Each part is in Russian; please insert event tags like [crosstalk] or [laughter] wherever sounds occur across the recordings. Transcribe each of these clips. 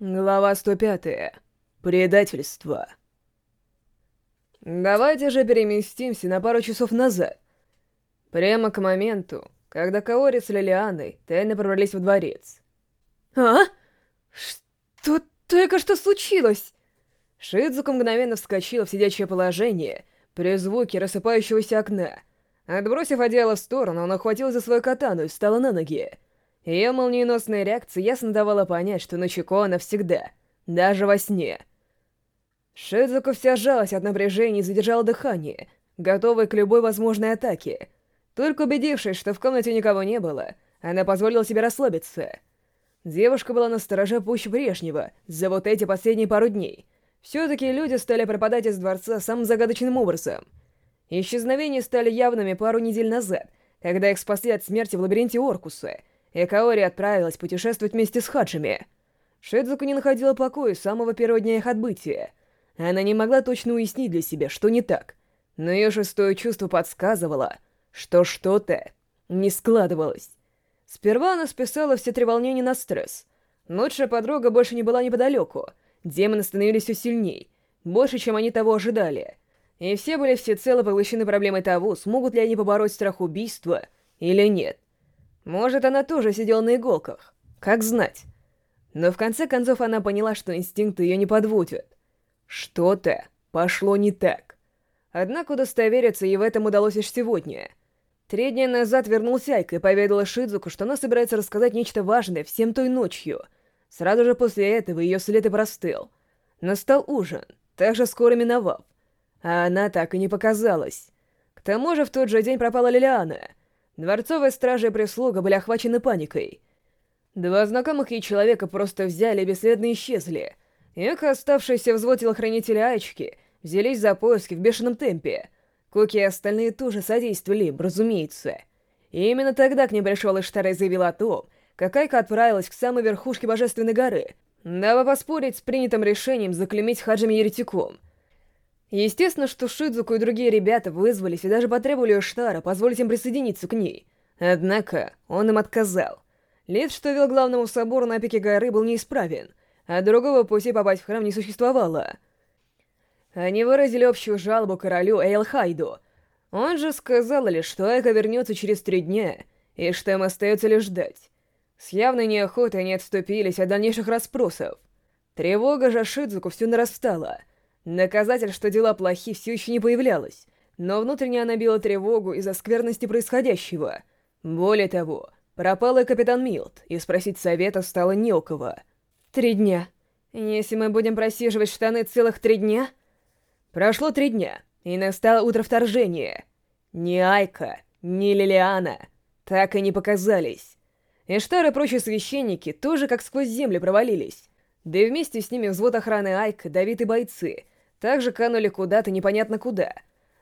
Глава 105. Предательство. Давайте же переместимся на пару часов назад. Прямо к моменту, когда Каори с Лилианой тайно пробрались в дворец. «А? Что только что случилось?» Шидзука мгновенно вскочила в сидячее положение при звуке рассыпающегося окна. Отбросив одеяло в сторону, она ухватилась за свою катану и встала на ноги. Ее молниеносная реакция ясно давала понять, что на чеку она всегда, даже во сне. Шидзука вся сжалась от напряжения и задержала дыхание, готовая к любой возможной атаке. Только убедившись, что в комнате никого не было, она позволила себе расслабиться. Девушка была на стороже пуще прежнего за вот эти последние пару дней. Все-таки люди стали пропадать из дворца самым загадочным образом. Исчезновения стали явными пару недель назад, когда их спасли от смерти в лабиринте Оркуса — и Каори отправилась путешествовать вместе с Хаджими. Шидзуку не находила покоя с самого первого дня их отбытия. Она не могла точно уяснить для себя, что не так, но ее шестое чувство подсказывало, что что-то не складывалось. Сперва она списала все треволнения на стресс. Лучшая подруга больше не была неподалеку, демоны становились все сильней, больше, чем они того ожидали. И все были всецело поглощены проблемой того, смогут ли они побороть страх убийства или нет. Может, она тоже сидела на иголках. Как знать. Но в конце концов она поняла, что инстинкты ее не подводят. Что-то пошло не так. Однако удостовериться ей в этом удалось лишь сегодня. Три дня назад вернулся Айка и поведала Шидзуку, что она собирается рассказать нечто важное всем той ночью. Сразу же после этого ее след и простыл. Настал ужин, также скоро миновав. А она так и не показалась. К тому же в тот же день пропала Лилиана — Дворцовые стражи и прислуга были охвачены паникой. Два знакомых ей человека просто взяли и бесследно исчезли. Их оставшиеся взвод телохранителя Айчки взялись за поиски в бешеном темпе. Куки и остальные тоже содействовали им, разумеется. И именно тогда к ним пришел Иштар и заявил о том, как Айка отправилась к самой верхушке Божественной горы, дабы поспорить с принятым решением заклемить Хаджами еретиком — Естественно, что Шидзуку и другие ребята вызвались и даже потребовали Штара позволить им присоединиться к ней. Однако он им отказал. Лифт, что вел главному собору на пике горы, был неисправен, а другого пути попасть в храм не существовало. Они выразили общую жалобу королю Эйлхайду. Он же сказал лишь, что Эка вернется через три дня, и что им остается лишь ждать. С явной неохотой они отступились от дальнейших расспросов. Тревога же Шидзуку все нарастала — Доказатель, что дела плохи, все еще не появлялось, но внутренне она била тревогу из-за скверности происходящего. Более того, пропал и капитан Милт, и спросить совета стало не у кого. Три дня. Если мы будем просиживать штаны целых три дня... Прошло три дня, и настало утро вторжения. Ни Айка, ни Лилиана так и не показались. Эштар и прочие священники тоже как сквозь землю провалились. Да и вместе с ними взвод охраны Айка, Давид и бойцы, также канули куда-то непонятно куда.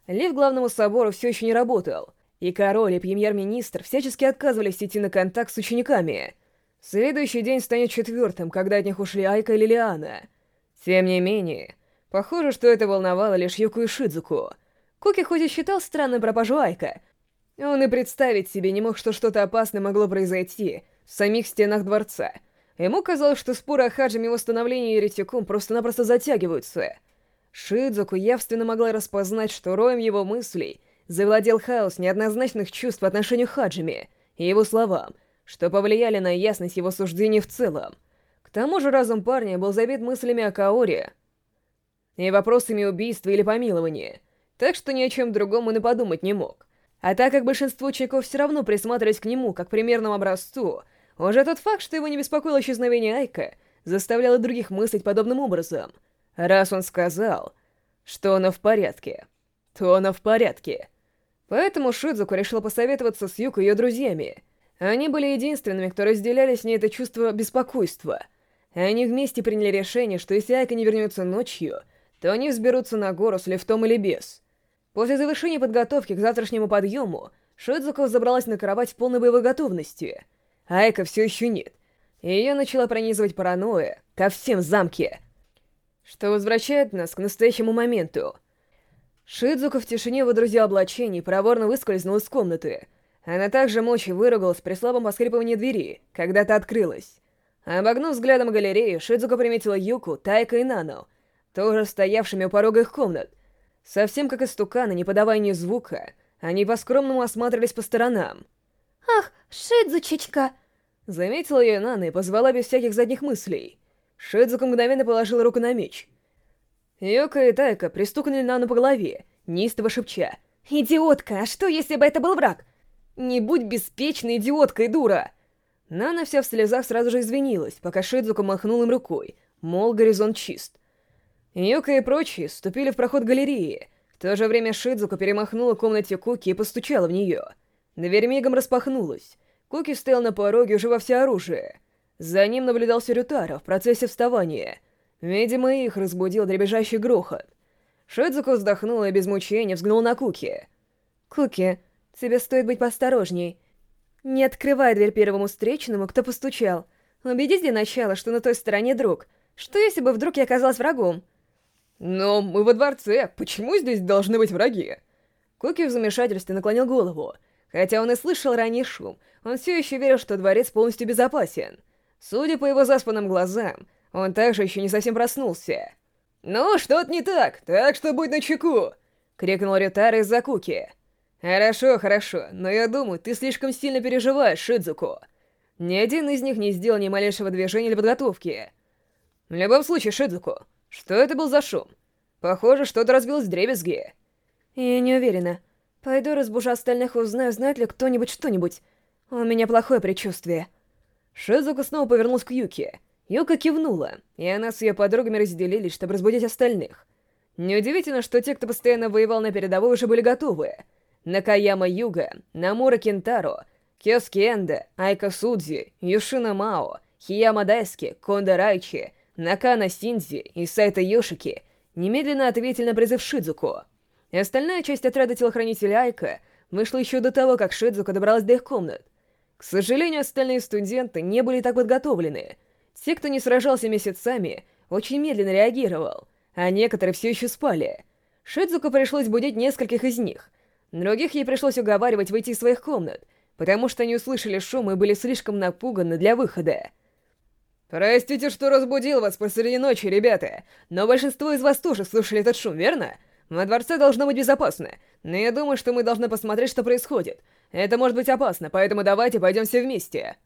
Лев главному собору все еще не работал, и король и премьер-министр всячески отказывались идти на контакт с учениками. Следующий день станет четвертым, когда от них ушли Айка и Лилиана. Тем не менее, похоже, что это волновало лишь Юку и Шидзуку. Куки хоть и считал странной пропажу Айка, он и представить себе не мог, что что-то опасное могло произойти в самих стенах дворца. Ему казалось, что споры о Хаджиме и восстановлении еретикум просто-напросто затягиваются — Шидзуку явственно могла распознать, что роем его мыслей завладел хаос неоднозначных чувств по отношению к Хаджими и его словам, что повлияли на ясность его суждений в целом. К тому же разум парня был забит мыслями о Каоре и вопросами убийства или помилования, так что ни о чем другом он и подумать не мог. А так как большинство учеников все равно присматривались к нему как к примерному образцу, уже тот факт, что его не беспокоило исчезновение Айка, заставлял и других мыслить подобным образом — Раз он сказал, что оно в порядке, то оно в порядке. Поэтому Шидзуку решил посоветоваться с Юко и ее друзьями. Они были единственными, кто разделяли с ней это чувство беспокойства. Они вместе приняли решение, что если Айка не вернется ночью, то они взберутся на гору с лифтом или без. После завершения подготовки к завтрашнему подъему, Шидзуко забралась на кровать в полной боевой готовности. Айка все еще нет. Ее начала пронизывать паранойя ко всем замке — что возвращает нас к настоящему моменту. Шидзука в тишине выдрузил облачение и проворно выскользнул из комнаты. Она также мощью выругалась при слабом поскрипывании двери, когда та открылась. Обогнув взглядом галерею, Шидзука приметила Юку, Тайка и Нану, тоже стоявшими у порога их комнат. Совсем как истуканы, не подавая ни звука, они по-скромному осматривались по сторонам. «Ах, Шидзучечка!» Заметила ее Нана и позвала без всяких задних мыслей. Шидзука мгновенно положила руку на меч. Юка и Тайка пристукнули Нану по голове, неистово шепча. «Идиотка, а что, если бы это был враг?» «Не будь беспечной идиоткой, дура!» Нана вся в слезах сразу же извинилась, пока Шидзука махнул им рукой, мол, горизонт чист. Юка и прочие ступили в проход галереи. В то же время Шидзука перемахнула комнате Куки и постучала в нее. Дверь мигом распахнулась. Куки стоял на пороге уже во всеоружие. За ним наблюдал Сирютара в процессе вставания. Видимо, их разбудил дребезжащий грохот. Шидзука вздохнула и без мучения взглянула на Куки. «Куки, тебе стоит быть поосторожней. Не открывай дверь первому встречному, кто постучал. Убедись для начала, что на той стороне друг. Что если бы вдруг я оказалась врагом?» «Но мы во дворце, почему здесь должны быть враги?» Куки в замешательстве наклонил голову. Хотя он и слышал ранний шум, он все еще верил, что дворец полностью безопасен. Судя по его заспанным глазам, он также еще не совсем проснулся. «Ну, что-то не так, так что будь начеку!» — крикнул Рютара из-за Куки. «Хорошо, хорошо, но я думаю, ты слишком сильно переживаешь, Шидзуку. Ни один из них не сделал ни малейшего движения или подготовки. В любом случае, Шидзуку, что это был за шум? Похоже, что-то разбилось в дребезги». «Я не уверена. Пойду разбужу остальных и узнаю, знает ли кто-нибудь что-нибудь. У меня плохое предчувствие». Шидзуку снова повернулась к Юке. Юка кивнула, и она с ее подругами разделились, чтобы разбудить остальных. Неудивительно, что те, кто постоянно воевал на передовой, уже были готовы. Накаяма Юга, Намура Кентаро, Кёски Энда, Айка Судзи, Юшина Мао, Хияма Дайски, Конда Райчи, Накана Синдзи и Сайта Йошики немедленно ответили на призыв Шидзуку. Остальная часть отряда телохранителя Айка вышла еще до того, как Шидзука добралась до их комнат. К сожалению, остальные студенты не были так подготовлены — те, кто не сражался месяцами, очень медленно реагировал, а некоторые все еще спали. Шидзуку пришлось будить нескольких из них. Других ей пришлось уговаривать выйти из своих комнат, потому что они услышали шум и были слишком напуганы для выхода. «Простите, что разбудил вас посреди ночи, ребята, но большинство из вас тоже слышали этот шум, верно? Во дворце должно быть безопасно, но я думаю, что мы должны посмотреть, что происходит. Это может быть опасно, поэтому давайте пойдем все вместе».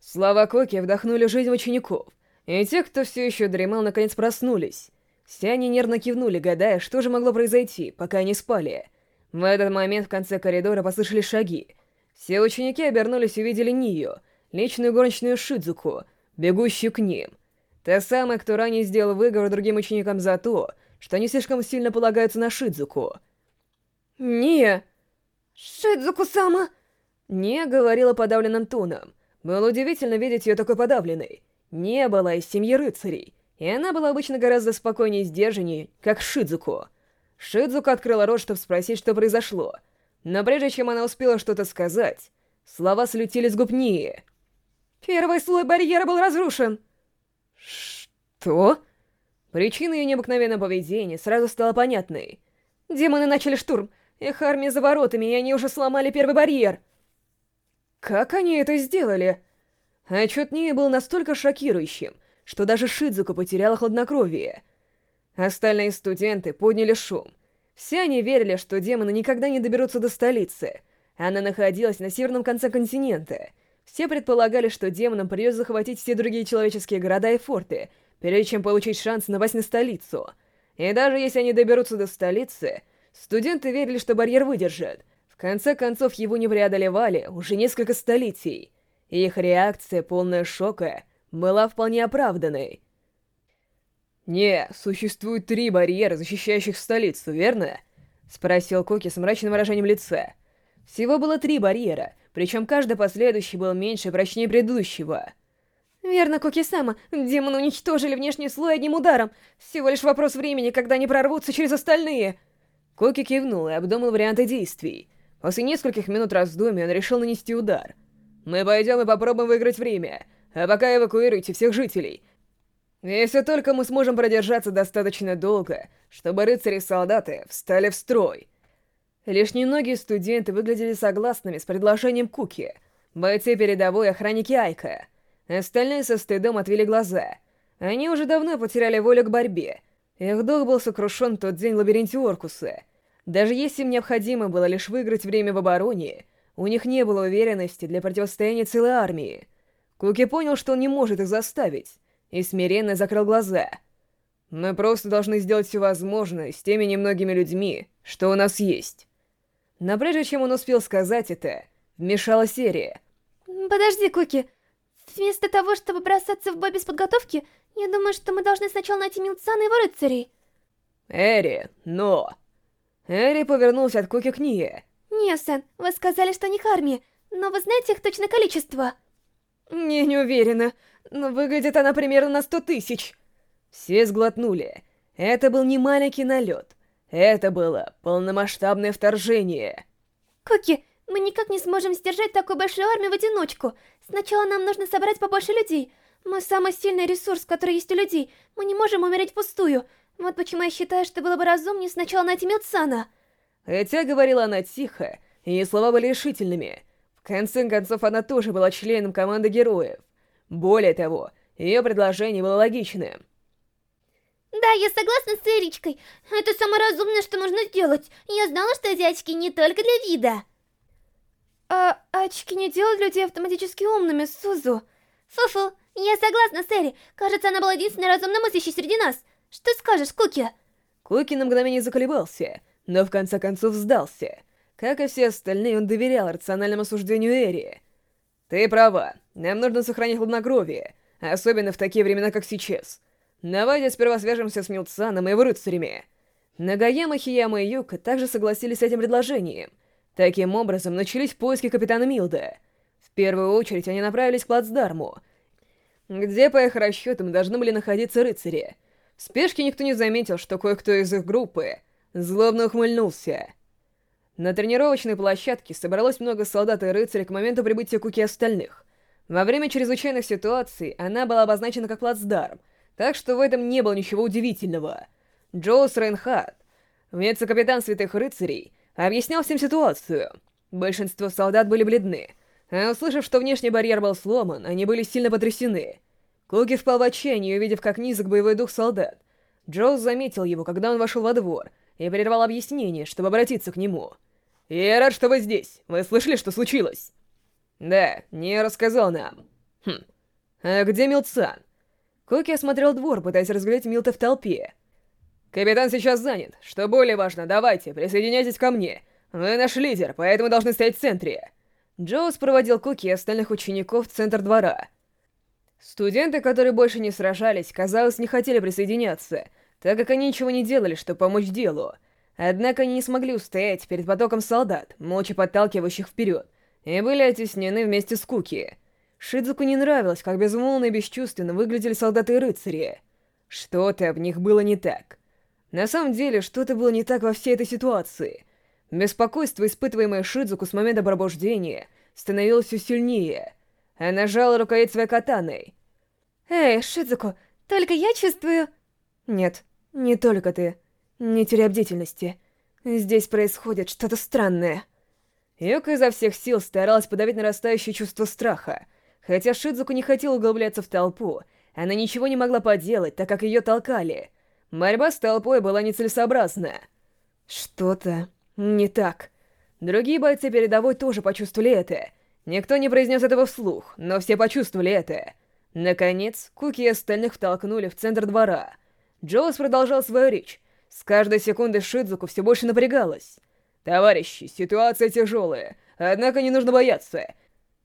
Слова Коки вдохнули жизнь учеников, и те, кто все еще дремал, наконец проснулись. Все они нервно кивнули, гадая, что же могло произойти, пока они спали. В этот момент в конце коридора послышались шаги. Все ученики обернулись и увидели Нию, личную горничную Шидзуку, бегущую к ним. Та самая, кто ранее сделал выговор другим ученикам за то, что они слишком сильно полагаются на Шидзуку. «Ния!» «Шидзуку-сама!» Ния говорила подавленным тоном. Было удивительно видеть ее такой подавленной. Не было из семьи рыцарей, и она была обычно гораздо спокойнее и сдержаннее, как Шидзуко. Шидзуко открыла рот, чтобы спросить, что произошло. Но прежде чем она успела что-то сказать, слова слетели с губ Нии. «Первый слой барьера был разрушен!» «Что?» Причина ее необыкновенного поведения сразу стала понятной. «Демоны начали штурм. Их армия за воротами, и они уже сломали первый барьер!» Как они это сделали? Отчет Нии был настолько шокирующим, что даже Шидзука потеряла хладнокровие. Остальные студенты подняли шум. Все они верили, что демоны никогда не доберутся до столицы. Она находилась на северном конце континента. Все предполагали, что демонам придется захватить все другие человеческие города и форты, прежде чем получить шанс напасть на столицу. И даже если они доберутся до столицы, студенты верили, что барьер выдержит, конце концов, его не преодолевали уже несколько столетий, их реакция, полная шока, была вполне оправданной. «Не, существует три барьера, защищающих столицу, верно?» — спросил Коки с мрачным выражением лица. Всего было три барьера, причем каждый последующий был меньше и прочнее предыдущего. «Верно, Коки-сама, демоны уничтожили внешний слой одним ударом. Всего лишь вопрос времени, когда они прорвутся через остальные». Коки кивнул и обдумал варианты действий. После нескольких минут раздумий он решил нанести удар. «Мы пойдем и попробуем выиграть время, а пока эвакуируйте всех жителей. Если только мы сможем продержаться достаточно долго, чтобы рыцари и солдаты встали в строй». Лишь немногие студенты выглядели согласными с предложением Куки, бойцы передовой охранники Айка. Остальные со стыдом отвели глаза. Они уже давно потеряли волю к борьбе. Их дух был сокрушен тот день в лабиринте Оркуса. Даже если им необходимо было лишь выиграть время в обороне, у них не было уверенности для противостояния целой армии. Куки понял, что он не может их заставить, и смиренно закрыл глаза. «Мы просто должны сделать все возможное с теми немногими людьми, что у нас есть». Но прежде чем он успел сказать это, вмешалась серия. «Подожди, Куки. Вместо того, чтобы бросаться в бой без подготовки, я думаю, что мы должны сначала найти Милцана и его рыцарей». «Эри, но...» Эри повернулся от Куки к Ния. «Не, вы сказали, что них армия, но вы знаете их точное количество?» «Не, не уверена, но выглядит она примерно на сто тысяч». Все сглотнули. Это был не маленький налет. Это было полномасштабное вторжение. Куки, мы никак не сможем сдержать такую большую армию в одиночку. Сначала нам нужно собрать побольше людей. Мы самый сильный ресурс, который есть у людей. Мы не можем умереть пустую. Вот почему я считаю, что было бы разумнее сначала найти Милцана. Хотя говорила она тихо, и слова были решительными. В конце концов, она тоже была членом команды героев. Более того, ее предложение было логичным. Да, я согласна с Эричкой. Это самое разумное, что нужно сделать. Я знала, что эти очки не только для вида. А очки не делают людей автоматически умными, Сузу. Фу-фу, я согласна с Эри. Кажется, она была единственной разумно мыслящей среди нас. Что скажешь, Куки? Куки на мгновение заколебался, но в конце концов сдался. Как и все остальные, он доверял рациональному суждению Эри. «Ты права, нам нужно сохранить хладнокровие, особенно в такие времена, как сейчас. Давайте сперва свяжемся с Милцаном и его рыцарями». Нагаяма, Хияма и Юка также согласились с этим предложением. Таким образом, начались поиски капитана Милда. В первую очередь они направились к плацдарму, где, по их расчетам, должны были находиться рыцари. В спешке никто не заметил, что кое-кто из их группы злобно ухмыльнулся. На тренировочной площадке собралось много солдат и рыцарей к моменту прибытия Куки остальных. Во время чрезвычайных ситуаций она была обозначена как плацдарм, так что в этом не было ничего удивительного. Джоус Рейнхард, вице-капитан Святых Рыцарей, объяснял всем ситуацию. Большинство солдат были бледны, а услышав, что внешний барьер был сломан, они были сильно потрясены. Куки впал в отчаяние, увидев, как низок боевой дух солдат. Джоус заметил его, когда он вошел во двор, и прервал объяснение, чтобы обратиться к нему. «Я рад, что вы здесь. Вы слышали, что случилось?» «Да, не рассказал нам». «Хм. А где Милцан?» Коки осмотрел двор, пытаясь разглядеть Милта в толпе. «Капитан сейчас занят. Что более важно, давайте, присоединяйтесь ко мне. Вы наш лидер, поэтому должны стоять в центре». Джоус проводил Коки и остальных учеников в центр двора. Студенты, которые больше не сражались, казалось, не хотели присоединяться, так как они ничего не делали, чтобы помочь делу. Однако они не смогли устоять перед потоком солдат, молча подталкивающих вперед, и были оттеснены вместе с Куки. Шидзуку не нравилось, как безмолвно и бесчувственно выглядели солдаты и рыцари. Что-то в них было не так. На самом деле, что-то было не так во всей этой ситуации. Беспокойство, испытываемое Шидзуку с момента пробуждения, становилось все сильнее. Она жала рукоять своей катаной. «Эй, Шидзуку, только я чувствую...» «Нет, не только ты. Не теряй бдительности. Здесь происходит что-то странное. Юка изо всех сил старалась подавить нарастающее чувство страха. Хотя Шидзуку не хотела углубляться в толпу, она ничего не могла поделать, так как ее толкали. Борьба с толпой была нецелесообразна. Что-то не так. Другие бойцы передовой тоже почувствовали это. Никто не произнес этого вслух, но все почувствовали это. Наконец, Куки и остальных втолкнули в центр двора. Джоус продолжал свою речь, с каждой секундой Шидзуку все больше напрягалась. «Товарищи, ситуация тяжелая, однако не нужно бояться.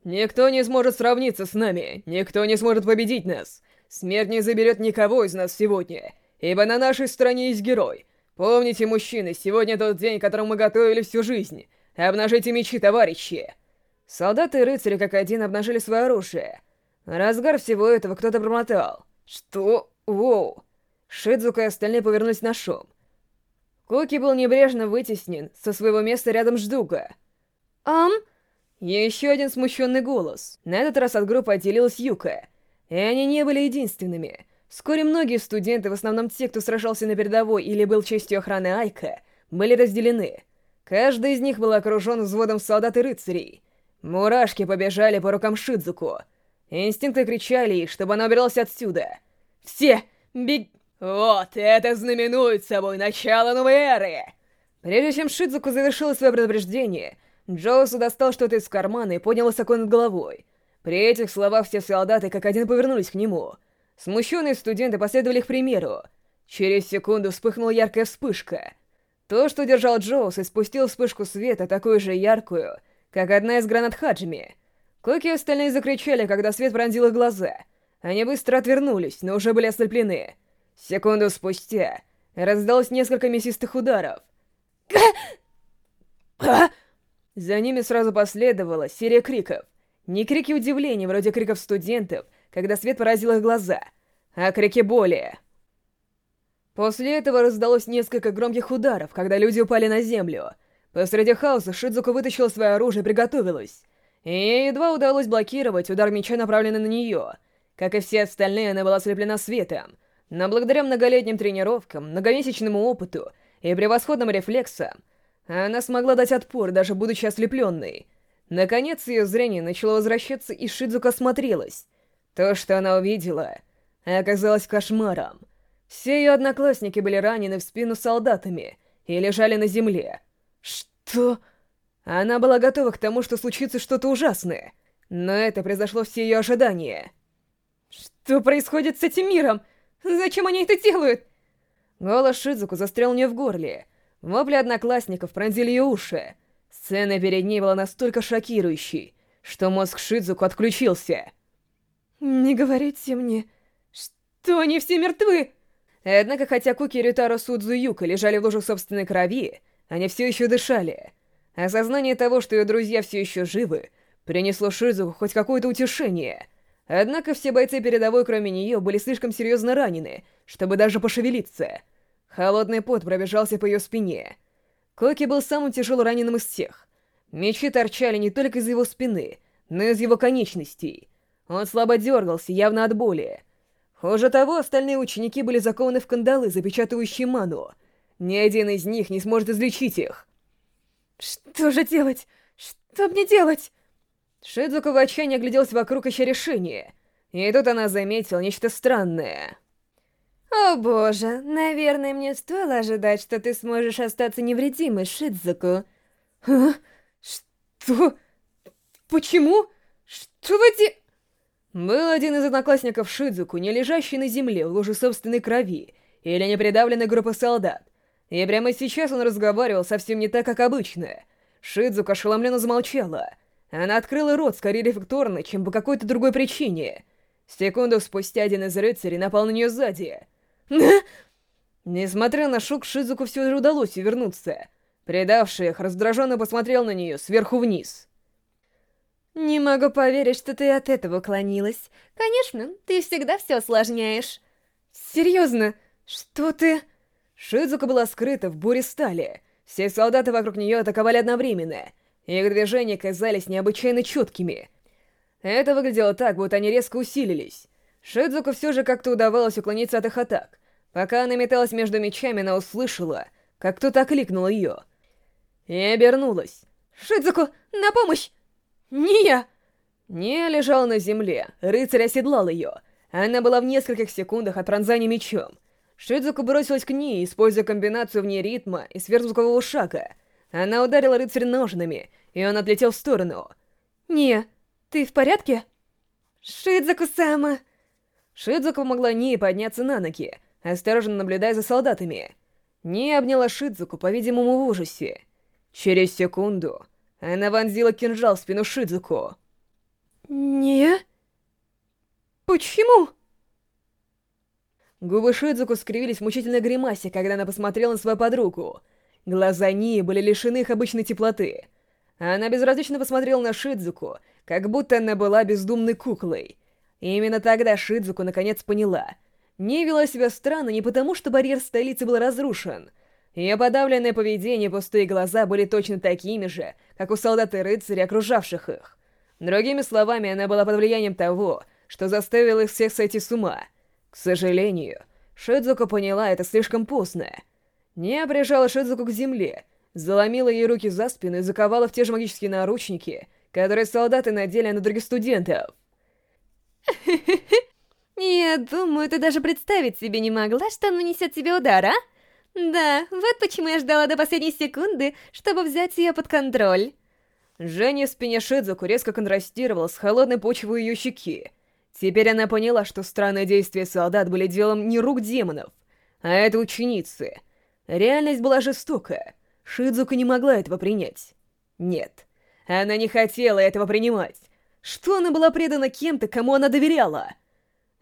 Никто не сможет сравниться с нами, никто не сможет победить нас. Смерть не заберет никого из нас сегодня, ибо на нашей стороне есть герой. Помните, мужчины, сегодня тот день, к которому мы готовили всю жизнь. Обнажите мечи, товарищи!» Солдаты и рыцари как один обнажили свое оружие. разгар всего этого кто-то промотал. «Что? Воу!» Шидзука и остальные повернулись на шум. Куки был небрежно вытеснен со своего места рядом с Дуга. «Ам?» Еще один смущенный голос. На этот раз от группы отделилась Юка. И они не были единственными. Вскоре многие студенты, в основном те, кто сражался на передовой или был частью охраны Айка, были разделены. Каждый из них был окружен взводом солдат и рыцарей. Мурашки побежали по рукам Шидзуку. Инстинкты кричали ей, чтобы она убиралась отсюда. «Все! Бег...» «Вот это знаменует собой начало новой эры!» Прежде чем Шидзуку завершила свое предупреждение, Джоусу достал что-то из кармана и поднял высоко над головой. При этих словах все солдаты как один повернулись к нему. Смущенные студенты последовали их примеру. Через секунду вспыхнула яркая вспышка. То, что держал Джоус, испустил вспышку света, такую же яркую, как одна из гранат Хаджими. Коки и остальные закричали, когда свет пронзил их глаза. Они быстро отвернулись, но уже были ослеплены. Секунду спустя раздалось несколько мясистых ударов. За ними сразу последовала серия криков. Не крики удивления, вроде криков студентов, когда свет поразил их глаза, а крики боли. После этого раздалось несколько громких ударов, когда люди упали на землю. Посреди хаоса Шидзука вытащила свое оружие и приготовилась. И ей едва удалось блокировать удар меча, направленный на нее. Как и все остальные, она была ослеплена светом. Но благодаря многолетним тренировкам, многомесячному опыту и превосходным рефлексам, она смогла дать отпор, даже будучи ослепленной. Наконец ее зрение начало возвращаться, и Шидзука осмотрелась. То, что она увидела, оказалось кошмаром. Все ее одноклассники были ранены в спину солдатами и лежали на земле. Что? Она была готова к тому, что случится что-то ужасное. Но это произошло все ее ожидания. Что происходит с этим миром? Зачем они это делают? Голос Шидзуку застрял у нее в горле. Вопли одноклассников пронзили ее уши. Сцена перед ней была настолько шокирующей, что мозг Шидзуку отключился. «Не говорите мне, что они все мертвы!» Однако, хотя Куки, Рютаро, Судзу и Юка лежали в луже собственной крови, они все еще дышали. Осознание того, что ее друзья все еще живы, принесло Шизуку хоть какое-то утешение. Однако все бойцы передовой, кроме нее, были слишком серьезно ранены, чтобы даже пошевелиться. Холодный пот пробежался по ее спине. Коки был самым тяжело раненым из всех. Мечи торчали не только из его спины, но и из его конечностей. Он слабо дергался, явно от боли. Хуже того, остальные ученики были закованы в кандалы, запечатывающие ману. Ни один из них не сможет излечить их. «Что же делать? Что мне делать?» Шидзука в отчаянии огляделась вокруг, ища решение. И тут она заметила нечто странное. «О боже, наверное, мне стоило ожидать, что ты сможешь остаться невредимой, Шидзуку». «А? Что? Почему? Что вы де...» Был один из одноклассников Шидзуку, не лежащий на земле в луже собственной крови, или не придавленной группы солдат. И прямо сейчас он разговаривал совсем не так, как обычно. Шидзука ошеломленно замолчала. Она открыла рот скорее рефлекторно, чем по какой-то другой причине. Секунду спустя один из рыцарей напал на нее сзади. [laughs] Несмотря на шок, Шидзуку все же удалось увернуться. Предавший их раздраженно посмотрел на нее сверху вниз. «Не могу поверить, что ты от этого уклонилась. Конечно, ты всегда все осложняешь». «Серьезно? Что ты...» Шидзука была скрыта в буре стали. Все солдаты вокруг нее атаковали одновременно. Их движения казались необычайно четкими. Это выглядело так, будто они резко усилились. Шидзука все же как-то удавалось уклониться от их атак. Пока она металась между мечами, она услышала, как кто-то окликнул ее. И обернулась. «Шидзуку, на помощь!» «Ния!» Ния лежала на земле, рыцарь оседлал ее. Она была в нескольких секундах от пронзания мечом. Шидзуку бросилась к ней, используя комбинацию вне ритма и сверхзвукового шага. Она ударила рыцаря ножными, и он отлетел в сторону. «Ния, ты в порядке?» «Шидзуку-сама!» Шидзуку помогла Нии подняться на ноги, осторожно наблюдая за солдатами. Ния обняла Шидзуку, по-видимому, в ужасе. Через секунду она вонзила кинжал в спину Шидзуку. «Не? Почему?» Губы Шидзуку скривились в мучительной гримасе, когда она посмотрела на свою подругу. Глаза Нии были лишены их обычной теплоты. Она безразлично посмотрела на Шидзуку, как будто она была бездумной куклой. И именно тогда Шидзуку наконец поняла. Не вела себя странно не потому, что барьер столицы был разрушен — ее подавленное поведение и пустые глаза были точно такими же, как у солдат и рыцарей, окружавших их. Другими словами, она была под влиянием того, что заставило их всех сойти с ума. К сожалению, Шидзука поняла это слишком поздно. Не прижала Шидзуку к земле, заломила ей руки за спину и заковала в те же магические наручники, которые солдаты надели на других студентов. [laughs] Я думаю, ты даже представить себе не могла, что он нанесет тебе удар, а? Да, вот почему я ждала до последней секунды, чтобы взять ее под контроль. Женя в спине Шидзуку резко контрастировал с холодной почвой ее щеки. Теперь она поняла, что странные действия солдат были делом не рук демонов, а это ученицы. Реальность была жестокая. Шидзука не могла этого принять. Нет, она не хотела этого принимать. Что она была предана кем-то, кому она доверяла?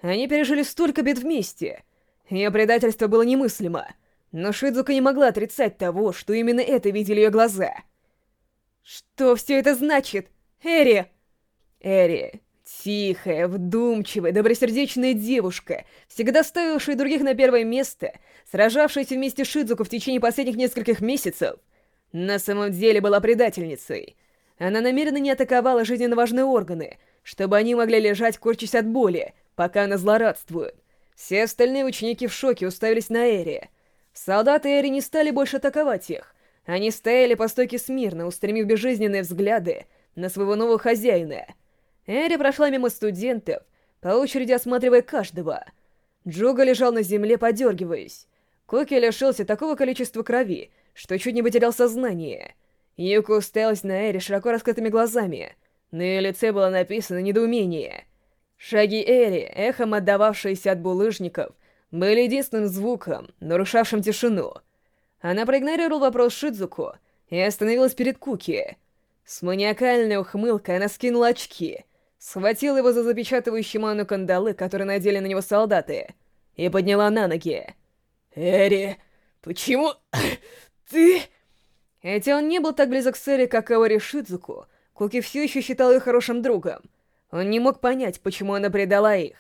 Они пережили столько бед вместе. Ее предательство было немыслимо. Но Шидзука не могла отрицать того, что именно это видели ее глаза. Что все это значит? Эри! Эри, тихая, вдумчивая, добросердечная девушка, всегда ставившая других на первое место, сражавшаяся вместе с Шидзуку в течение последних нескольких месяцев, на самом деле была предательницей. Она намеренно не атаковала жизненно важные органы, чтобы они могли лежать, корчась от боли, пока она злорадствует. Все остальные ученики в шоке уставились на Эри. Солдаты Эри не стали больше атаковать их. Они стояли по стойке смирно, устремив безжизненные взгляды на своего нового хозяина. Эри прошла мимо студентов, по очереди осматривая каждого. Джуга лежал на земле, подергиваясь. Коки лишился такого количества крови, что чуть не потерял сознание. Юка уставилась на Эри широко раскрытыми глазами. На ее лице было написано недоумение. Шаги Эри, эхом отдававшиеся от булыжников, были единственным звуком, нарушавшим тишину. Она проигнорировала вопрос Шидзуку и остановилась перед Куки. С маниакальной ухмылкой она скинула очки, схватила его за запечатывающие ману кандалы, которые надели на него солдаты, и подняла на ноги. «Эри, почему [coughs] ты...» Хотя он не был так близок с Эри, как Аори Шидзуку, Куки все еще считал ее хорошим другом. Он не мог понять, почему она предала их.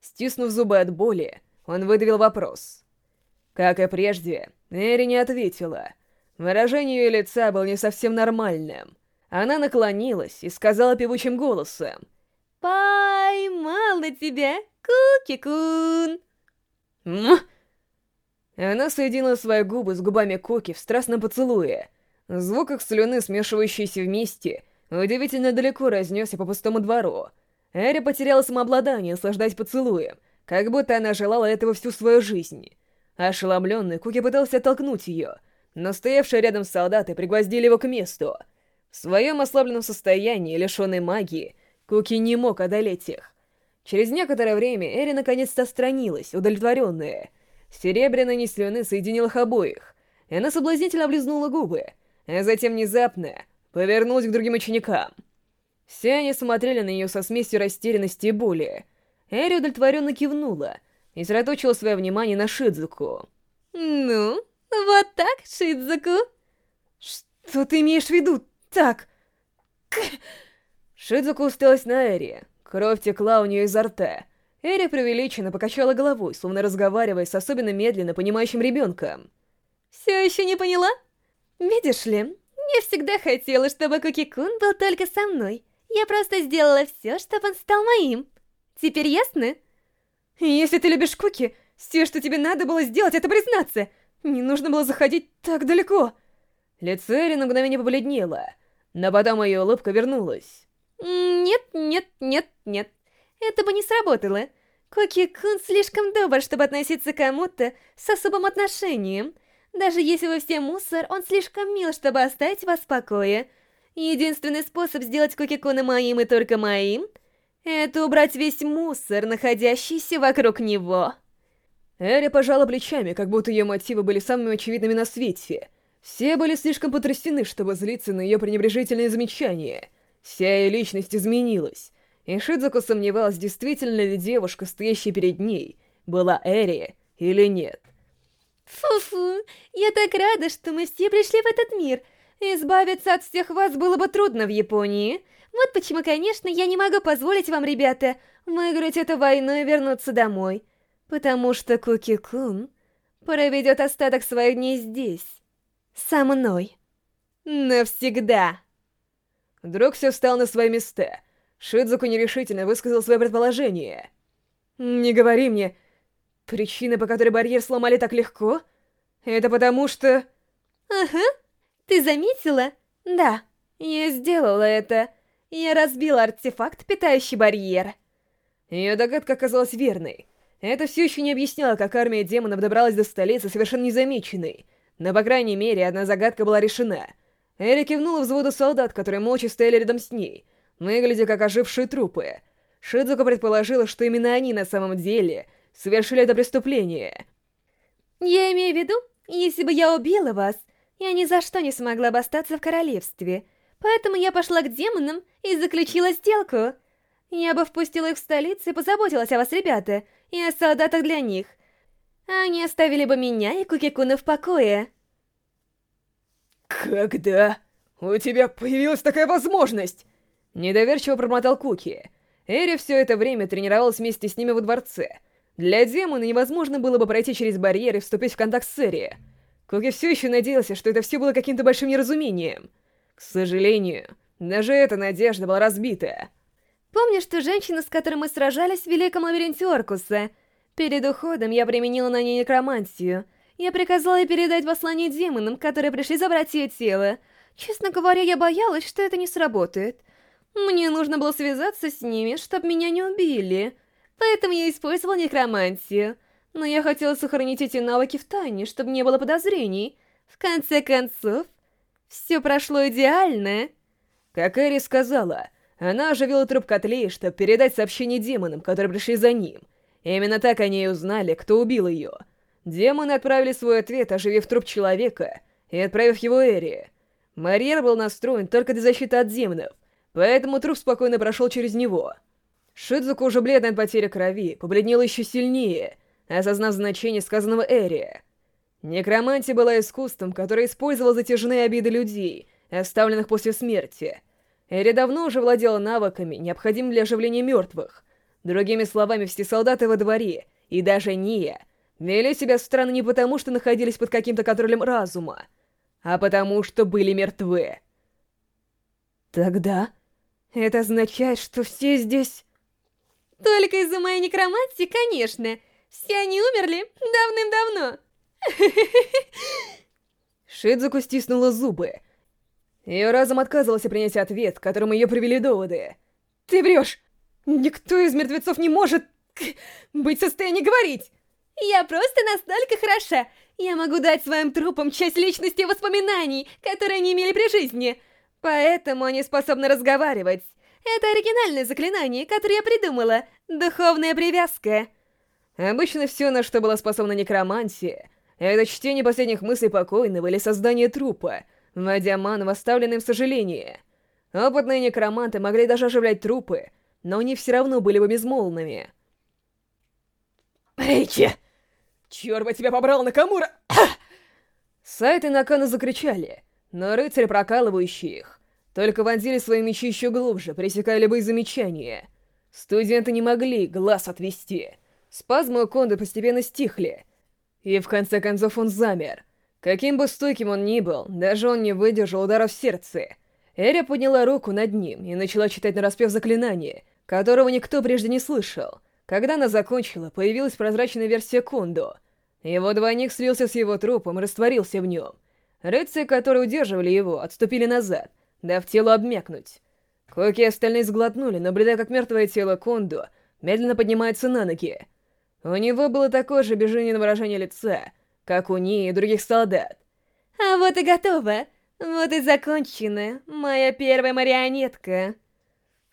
Стиснув зубы от боли, он выдавил вопрос. Как и прежде, Эри не ответила. Выражение ее лица было не совсем нормальным. Она наклонилась и сказала певучим голосом. «Поймала тебя, Куки-кун!» Она соединила свои губы с губами Коки в страстном поцелуе. Звук их слюны, смешивающиеся вместе, удивительно далеко разнесся по пустому двору. Эри потеряла самообладание, наслаждаясь поцелуем, как будто она желала этого всю свою жизнь. Ошеломленный, Куки пытался оттолкнуть ее, но стоявшие рядом солдаты пригвоздили его к месту. В своем ослабленном состоянии, лишенной магии, Куки не мог одолеть их. Через некоторое время Эри наконец-то отстранилась, удовлетворенная. Серебряная нить слюны соединила их обоих, она соблазнительно облизнула губы, а затем внезапно повернулась к другим ученикам. Все они смотрели на нее со смесью растерянности и боли. Эри удовлетворенно кивнула и сосредоточила свое внимание на Шидзуку. «Ну, вот так, Шидзуку?» «Что ты имеешь в виду? Так?» Шидзуку усталась на Эри. Кровь текла у нее изо рта. Эри преувеличенно покачала головой, словно разговаривая с особенно медленно понимающим ребенком. «Все еще не поняла? Видишь ли, я всегда хотела, чтобы Куки-кун был только со мной. Я просто сделала все, чтобы он стал моим. Теперь ясно?» «Если ты любишь Куки, все, что тебе надо было сделать, это признаться. Не нужно было заходить так далеко». Лицо Эри на мгновение побледнело, но потом ее улыбка вернулась. «Нет, нет, нет, нет. Это бы не сработало. Коки-кун слишком добр, чтобы относиться к кому-то с особым отношением. Даже если вы все мусор, он слишком мил, чтобы оставить вас в покое. Единственный способ сделать Коки-куна моим и только моим — это убрать весь мусор, находящийся вокруг него. Эри пожала плечами, как будто ее мотивы были самыми очевидными на свете. Все были слишком потрясены, чтобы злиться на ее пренебрежительные замечания. Вся ее личность изменилась. И Шидзуку сомневалась, действительно ли девушка, стоящая перед ней, была Эри или нет. Фу-фу, я так рада, что мы все пришли в этот мир. Избавиться от всех вас было бы трудно в Японии. Вот почему, конечно, я не могу позволить вам, ребята, выиграть эту войну и вернуться домой. Потому что Куки-кун проведет остаток своих дней здесь, со мной. Навсегда. Вдруг все встал на свои места — Шидзуку нерешительно высказал свое предположение. «Не говори мне, причина, по которой барьер сломали так легко? Это потому что...» «Ага, ты заметила? Да, я сделала это. Я разбила артефакт, питающий барьер». Ее догадка оказалась верной. Это все еще не объясняло, как армия демонов добралась до столицы совершенно незамеченной. Но, по крайней мере, одна загадка была решена. Эри кивнула взводу солдат, которые молча стояли рядом с ней, выглядя как ожившие трупы. Шидзука предположила, что именно они на самом деле совершили это преступление. «Я имею в виду, если бы я убила вас, я ни за что не смогла бы остаться в королевстве, поэтому я пошла к демонам и заключила сделку. Я бы впустила их в столицу и позаботилась о вас, ребята, и о солдатах для них. Они оставили бы меня и Кукикуна в покое. «Когда у тебя появилась такая возможность?» Недоверчиво промотал Куки. Эри все это время тренировалась вместе с ними во дворце. Для демона невозможно было бы пройти через барьер и вступить в контакт с Эри. Куки все еще надеялся, что это все было каким-то большим неразумением. К сожалению, даже эта надежда была разбита. Помнишь ту женщину, с которой мы сражались в Великом Лабиринте Оркуса? Перед уходом я применила на ней некромантию. Я приказала ей передать послание демонам, которые пришли забрать ее тело. Честно говоря, я боялась, что это не сработает. Мне нужно было связаться с ними, чтобы меня не убили. Поэтому я использовала некромантию. Но я хотела сохранить эти навыки в тайне, чтобы не было подозрений. В конце концов, все прошло идеально. Как Эри сказала, она оживила труп Котлей, чтобы передать сообщение демонам, которые пришли за ним. Именно так они и узнали, кто убил ее. Демоны отправили свой ответ, оживив труп человека и отправив его Эри. Марьер был настроен только для защиты от демонов, поэтому труп спокойно прошел через него. Шидзука, уже бледная от потери крови, побледнела еще сильнее, осознав значение сказанного Эри. Некромантия была искусством, которое использовало затяжные обиды людей, оставленных после смерти — Эри давно уже владела навыками, необходимыми для оживления мертвых. Другими словами, все солдаты во дворе, и даже Ния, вели себя странно не потому, что находились под каким-то контролем разума, а потому, что были мертвы. Тогда это означает, что все здесь... Только из-за моей некромантии, конечно. Все они умерли давным-давно. Шидзуку стиснула зубы, ее разум отказывался принять ответ, которым ее привели доводы. «Ты врешь! Никто из мертвецов не может быть в состоянии говорить!» «Я просто настолько хороша! Я могу дать своим трупам часть личности и воспоминаний, которые они имели при жизни, поэтому они способны разговаривать. Это оригинальное заклинание, которое я придумала. Духовная привязка». Обычно все, на что была способна некромантия, это чтение последних мыслей покойного или создание трупа — вводя ману в оставленное им сожаление. Опытные некроманты могли даже оживлять трупы, но они все равно были бы безмолвными. «Рейки! Черт бы тебя побрал, Накамура!» [coughs] Сайт и Накана закричали, но рыцари, прокалывающие их, только вонзили свои мечи еще глубже, пресекая любые замечания. Студенты не могли глаз отвести. Спазмы у Конда постепенно стихли, и в конце концов он замер — Каким бы стойким он ни был, даже он не выдержал удара в сердце. Эря подняла руку над ним и начала читать нараспев заклинание, которого никто прежде не слышал. Когда она закончила, появилась прозрачная версия Кундо. Его двойник слился с его трупом и растворился в нем. Рыцари, которые удерживали его, отступили назад, дав телу обмякнуть. Коки и остальные сглотнули, наблюдая, как мертвое тело Кондо медленно поднимается на ноги. У него было такое же безжизненное выражение лица — как у нее и других солдат. А вот и готово. Вот и закончена моя первая марионетка.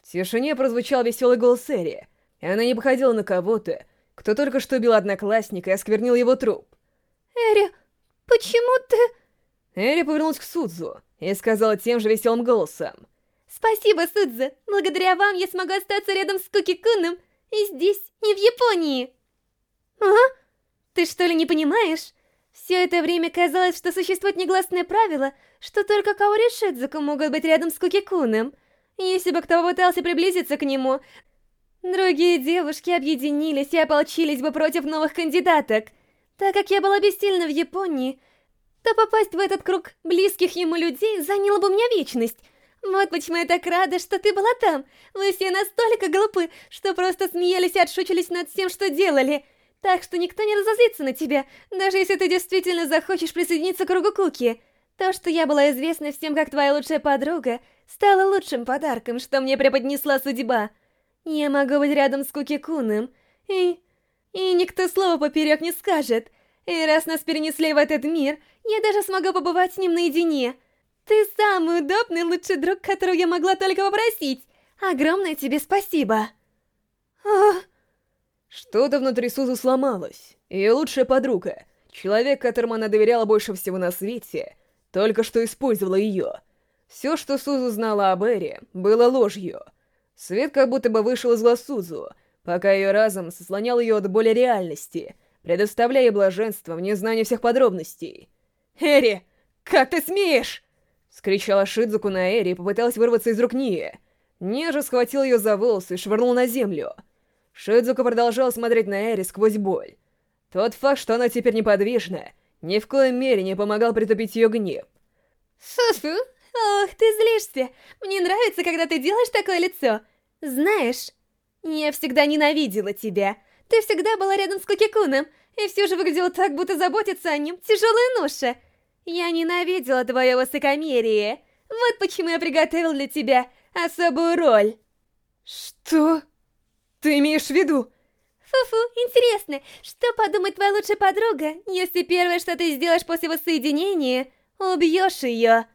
В тишине прозвучал веселый голос Эри, и она не походила на кого-то, кто только что убил одноклассника и осквернил его труп. Эри, почему ты... Эри повернулась к Судзу и сказала тем же веселым голосом. Спасибо, Судзу. Благодаря вам я смогу остаться рядом с Куки-куном и здесь, и в Японии. А? Ты что ли не понимаешь? Все это время казалось, что существует негласное правило, что только Каори Шидзуку могут быть рядом с Куки-куном. Если бы кто попытался приблизиться к нему, другие девушки объединились и ополчились бы против новых кандидаток. Так как я была бессильна в Японии, то попасть в этот круг близких ему людей заняло бы мне вечность. Вот почему я так рада, что ты была там. Вы все настолько глупы, что просто смеялись и отшучились над всем, что делали. Так что никто не разозлится на тебя, даже если ты действительно захочешь присоединиться к кругу Куки. То, что я была известна всем как твоя лучшая подруга, стало лучшим подарком, что мне преподнесла судьба. Я могу быть рядом с Куки-куном, и... И никто слова поперек не скажет. И раз нас перенесли в этот мир, я даже смогу побывать с ним наедине. Ты самый удобный лучший друг, которого я могла только попросить. Огромное тебе спасибо. Ох... Что-то внутри Сузу сломалось. Ее лучшая подруга, человек, которому она доверяла больше всего на свете, только что использовала ее. Все, что Сузу знала об Эре, было ложью. Свет как будто бы вышел из глаз Сузу, пока ее разум сослонял ее от боли реальности, предоставляя блаженство в незнании всех подробностей. «Эри, как ты смеешь?» — скричала Шидзуку на Эри и попыталась вырваться из рук Нии. Нежа схватил ее за волосы и швырнул на землю — Шидзука продолжал смотреть на Эри сквозь боль. Тот факт, что она теперь неподвижна, ни в коем мере не помогал притупить ее гнев. Фу-фу, ох, ты злишься. Мне нравится, когда ты делаешь такое лицо. Знаешь, я всегда ненавидела тебя. Ты всегда была рядом с Кукикуном, и все же выглядела так, будто заботиться о нем тяжелая ноша. Я ненавидела твое высокомерие. Вот почему я приготовил для тебя особую роль. Что? Ты имеешь в виду? Фу-фу, интересно, что подумает твоя лучшая подруга, если первое, что ты сделаешь после воссоединения, убьешь ее?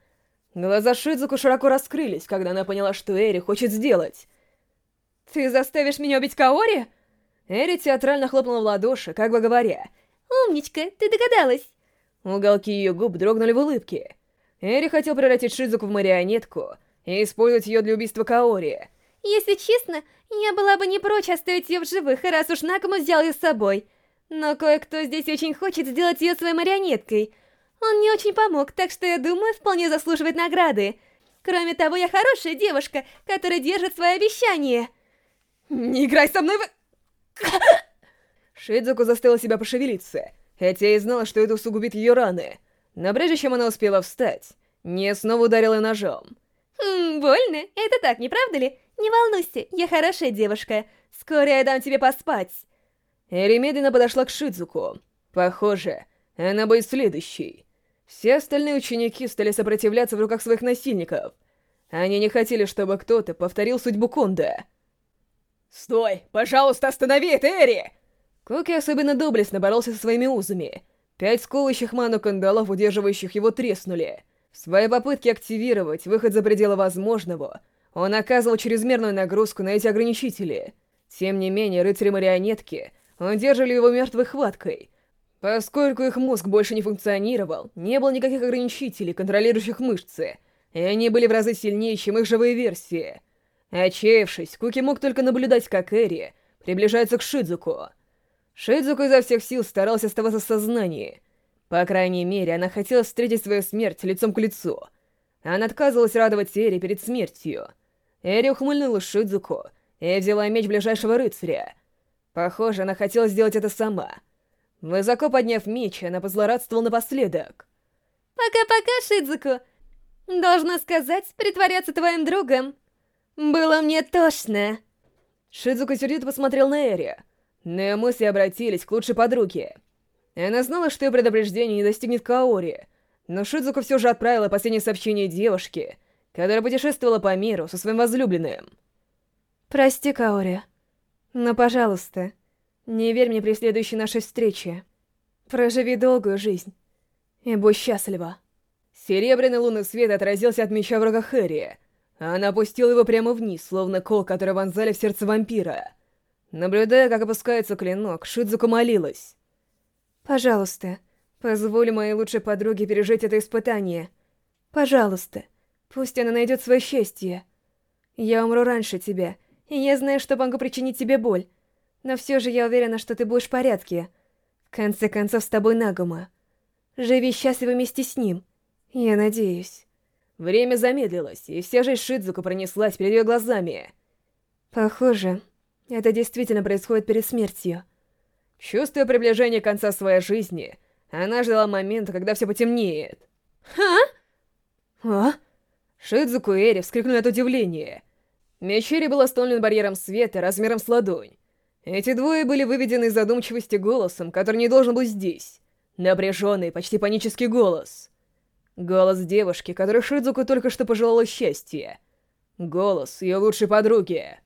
Глаза Шидзуку широко раскрылись, когда она поняла, что Эри хочет сделать. «Ты заставишь меня убить Каори?» Эри театрально хлопнула в ладоши, как бы говоря. «Умничка, ты догадалась!» Уголки ее губ дрогнули в улыбке. Эри хотел превратить Шидзуку в марионетку и использовать ее для убийства Каори. Если честно, я была бы не прочь оставить ее в живых, раз уж Накому взял ее с собой. Но кое-кто здесь очень хочет сделать ее своей марионеткой. Он не очень помог, так что я думаю, вполне заслуживает награды. Кроме того, я хорошая девушка, которая держит свои обещания. Не играй со мной в... [coughs] Шидзуку заставила себя пошевелиться, хотя и знала, что это усугубит ее раны. Но прежде чем она успела встать, не снова ударила ножом. Хм, больно. Это так, не правда ли? Не волнуйся, я хорошая девушка. Скоро я дам тебе поспать. Эри медленно подошла к Шидзуку. Похоже, она будет следующей. Все остальные ученики стали сопротивляться в руках своих насильников. Они не хотели, чтобы кто-то повторил судьбу Конда. «Стой! Пожалуйста, останови это, Эри!» Куки особенно доблестно боролся со своими узами. Пять сковывающих ману кандалов, удерживающих его, треснули. В своей попытке активировать выход за пределы возможного — он оказывал чрезмерную нагрузку на эти ограничители. Тем не менее, рыцари-марионетки удерживали его мертвой хваткой. Поскольку их мозг больше не функционировал, не было никаких ограничителей, контролирующих мышцы, и они были в разы сильнее, чем их живые версии. Отчаявшись, Куки мог только наблюдать, как Эри приближается к Шидзуку. Шидзуку изо всех сил старался оставаться в сознании. По крайней мере, она хотела встретить свою смерть лицом к лицу. Она отказывалась радовать Эри перед смертью — Эри ухмыльнулась Шидзуко и взяла меч ближайшего рыцаря. Похоже, она хотела сделать это сама. Высоко подняв меч, она позлорадствовала напоследок. «Пока-пока, Шидзуко. Должна сказать, притворяться твоим другом. Было мне тошно». Шидзуко сердито посмотрел на Эри, но ее мысли обратились к лучшей подруге. Она знала, что ее предупреждение не достигнет Каори, но Шидзуко все же отправила последнее сообщение девушке — которая путешествовала по миру со своим возлюбленным. «Прости, Каори, но, пожалуйста, не верь мне при следующей нашей встрече. Проживи долгую жизнь и будь счастлива». Серебряный лунный свет отразился от меча врага Хэри. Она опустила его прямо вниз, словно кол, который вонзали в сердце вампира. Наблюдая, как опускается клинок, Шидзука молилась. «Пожалуйста, позволь моей лучшей подруге пережить это испытание. Пожалуйста, Пусть она найдет свое счастье. Я умру раньше тебя, и я знаю, что могу причинить тебе боль. Но все же я уверена, что ты будешь в порядке. В конце концов, с тобой Нагума. Живи счастливо вместе с ним. Я надеюсь. Время замедлилось, и вся жизнь Шидзука пронеслась перед ее глазами. Похоже, это действительно происходит перед смертью. Чувствуя приближение конца своей жизни, она ждала момента, когда все потемнеет. «Ха? А?» Шидзуку и Эри вскрикнули от удивления. Мечери был остановлен барьером света размером с ладонь. Эти двое были выведены из задумчивости голосом, который не должен быть здесь. Напряженный, почти панический голос. Голос девушки, которой Шидзуку только что пожелала счастья. Голос ее лучшей подруги.